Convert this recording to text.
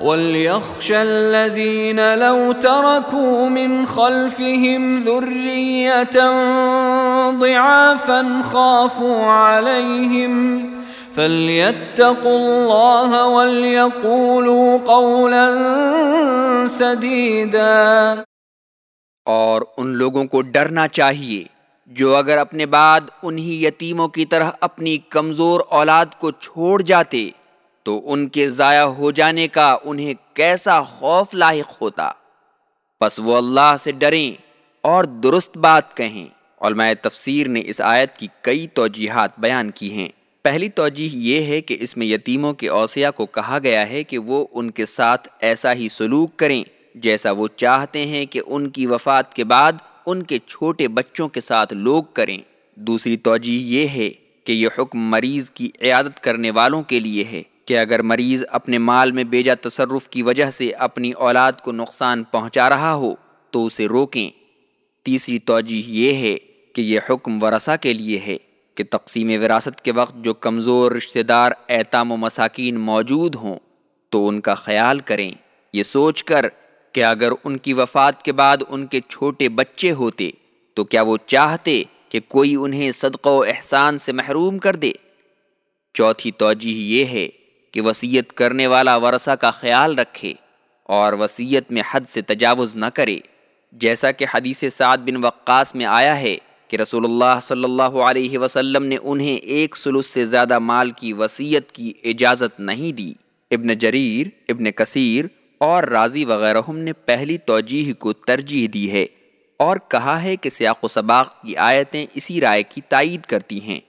وَلْيَخْشَ الَّذِينَ لَوْ تَرَكُوا مِنْ خَلْفِهِمْ ذُرِّيَّةً ضِعَافًا خَافُوا عَلَيْهِمْ فَلْيَتَّقُوا اللَّهَ وَلْيَقُولُوا قَوْلًا سَدِيدًا اور ان لوگوں کو ڈرنا چاہیے جو اگر اپنے بعد انہی یتیموں کی طرح اپنی کمزور اولاد کو چھوڑ جاتے تو ان کے ضائع ہو جانے کا انہیں کیسا خوف لاحق ہوتا؟ پس وہ اللہ سے ڈریں اور درست بات کہیں۔ علماء تفسیر نے اس آیت کی کئی توجیحات بیان کی ہیں۔ پہلی توجیح یہ ہے کہ اس میں یتیموں کے اوسیا کو کہا گیا ہے کہ وہ ان کے ساتھ ایسا ہی سلوک کریں جیسا وہ چاہتے ہیں کہ ان کی وفات کے بعد ان کے چھوٹے بچوں کے ساتھ لوگ کریں۔ دوسری توجیح یہ ہے کہ یہ حکم مریض کی عیادت کرنے والوں کے لیے ہے۔ کہ اگر مریض اپنے مال میں بیجا تصرف کی وجہ سے اپنی اولاد کو نقصان پہنچا رہا ہو تو اسے روکیں۔ تیسری توجیح یہ ہے کہ یہ حکم ورثہ کے لیے ہے کہ تقسیم وراثت کے وقت جو کمزور رشتہ دار اعتام و مساکین موجود ہوں تو ان کا خیال کریں۔ یہ سوچ کر کہ اگر ان کی وفات کے بعد ان کے چھوٹے بچے ہوتے تو کیا وہ چاہتے کہ کوئی انہیں صدقہ و احسان سے محروم کر دے؟ چوتھی توجیح یہ ہے کہ وسیعت کرنے والا ورثہ کا خیال رکھے اور وسیعت میں حد سے تجاوز نہ کرے۔ جیسا کہ حدیث سعد بن وقاص میں آیا ہے کہ رسول اللہ صلی اللہ علیہ وسلم نے انہیں ایک سلس سے زیادہ مال کی وسیعت کی اجازت نہیں دی۔ ابن جریر، ابن کثیر اور راضی وغیرہ نے پہلی توجیح کو ترجیح دی ہے اور کہا ہے کہ سیاق و سباق کی آیتیں اسی رائے کی تائید کرتی ہیں۔